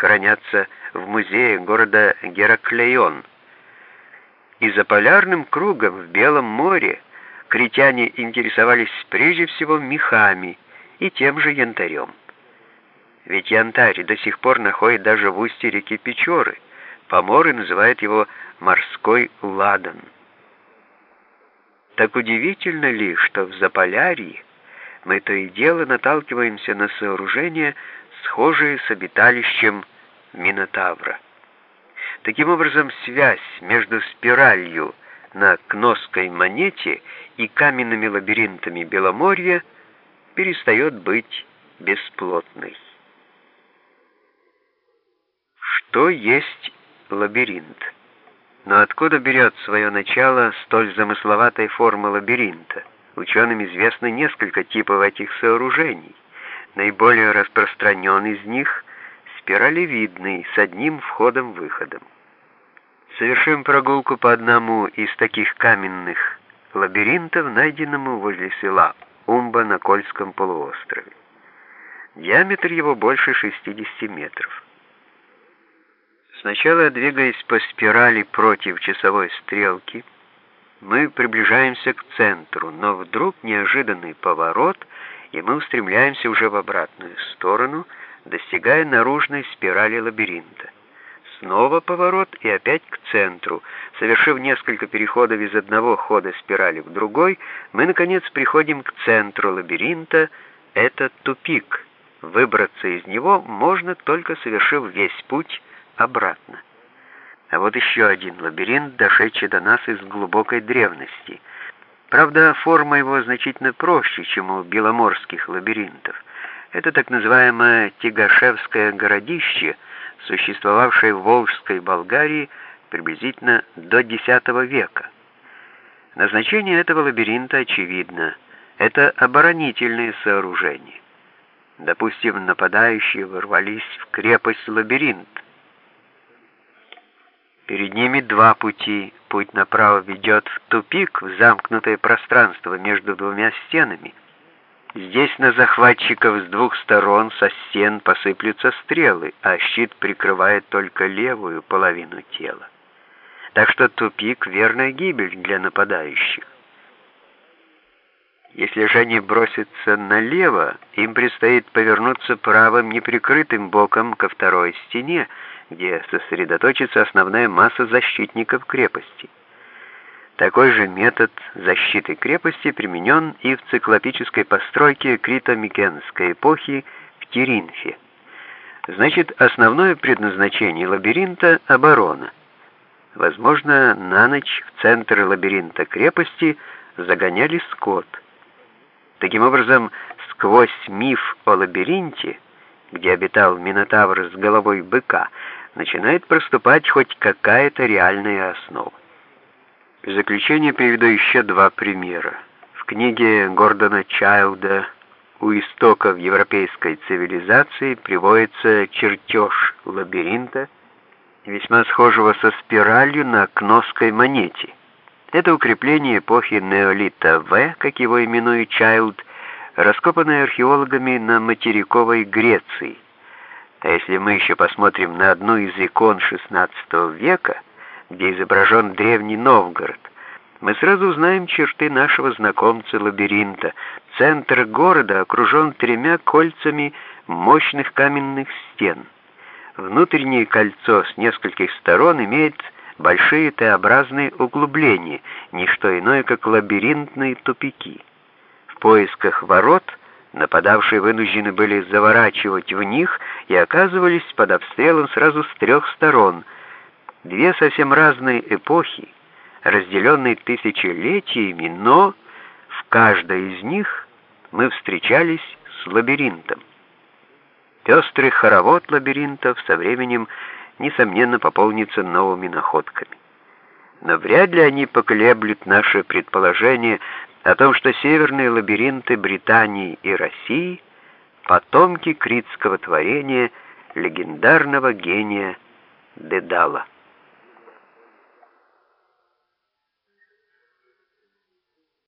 хранятся в музее города Гераклеон. И за полярным кругом в Белом море критяне интересовались прежде всего мехами и тем же янтарем. Ведь янтарь до сих пор находит даже в устье реки Печоры. Поморы называют его «морской ладан». Так удивительно ли, что в Заполярье мы то и дело наталкиваемся на сооружения, схожие с обиталищем Минотавра. Таким образом, связь между спиралью на Кносской монете и каменными лабиринтами Беломорья перестает быть бесплотной. Что есть лабиринт? Но откуда берет свое начало столь замысловатая форма лабиринта? Ученым известно несколько типов этих сооружений. Наиболее распространен из них спиралевидный с одним входом-выходом. Совершим прогулку по одному из таких каменных лабиринтов, найденному возле села Умба на Кольском полуострове. Диаметр его больше 60 метров. Сначала, двигаясь по спирали против часовой стрелки, мы приближаемся к центру, но вдруг неожиданный поворот, и мы устремляемся уже в обратную сторону, достигая наружной спирали лабиринта. Снова поворот и опять к центру. Совершив несколько переходов из одного хода спирали в другой, мы, наконец, приходим к центру лабиринта. Это тупик. Выбраться из него можно, только совершив весь путь обратно. А вот еще один лабиринт, дошедший до нас из глубокой древности. Правда, форма его значительно проще, чем у беломорских лабиринтов. Это так называемое Тигашевское городище, существовавшее в Волжской Болгарии приблизительно до X века. Назначение этого лабиринта очевидно. Это оборонительные сооружения. Допустим, нападающие ворвались в крепость-лабиринт. Перед ними два пути. Путь направо ведет в тупик, в замкнутое пространство между двумя стенами. Здесь на захватчиков с двух сторон со стен посыплются стрелы, а щит прикрывает только левую половину тела. Так что тупик — верная гибель для нападающих. Если же они бросятся налево, им предстоит повернуться правым неприкрытым боком ко второй стене, где сосредоточится основная масса защитников крепости. Такой же метод защиты крепости применен и в циклопической постройке крито-микенской эпохи в Теринфе. Значит, основное предназначение лабиринта — оборона. Возможно, на ночь в центр лабиринта крепости загоняли скот. Таким образом, сквозь миф о лабиринте, где обитал Минотавр с головой быка, начинает проступать хоть какая-то реальная основа. В заключение приведу еще два примера. В книге Гордона Чайлда «У истоков европейской цивилизации» приводится чертеж лабиринта, весьма схожего со спиралью на кносской монете. Это укрепление эпохи неолита В, как его именует Чайлд, раскопанное археологами на материковой Греции – а если мы еще посмотрим на одну из икон XVI века, где изображен древний Новгород, мы сразу узнаем черты нашего знакомца лабиринта. Центр города окружен тремя кольцами мощных каменных стен. Внутреннее кольцо с нескольких сторон имеет большие Т-образные углубления, не что иное, как лабиринтные тупики. В поисках ворот – Нападавшие вынуждены были заворачивать в них и оказывались под обстрелом сразу с трех сторон. Две совсем разные эпохи, разделенные тысячелетиями, но в каждой из них мы встречались с лабиринтом. Пестрый хоровод лабиринтов со временем, несомненно, пополнится новыми находками. Но вряд ли они поколеблют наше предположение о том, что северные лабиринты Британии и России — потомки критского творения легендарного гения Дедала.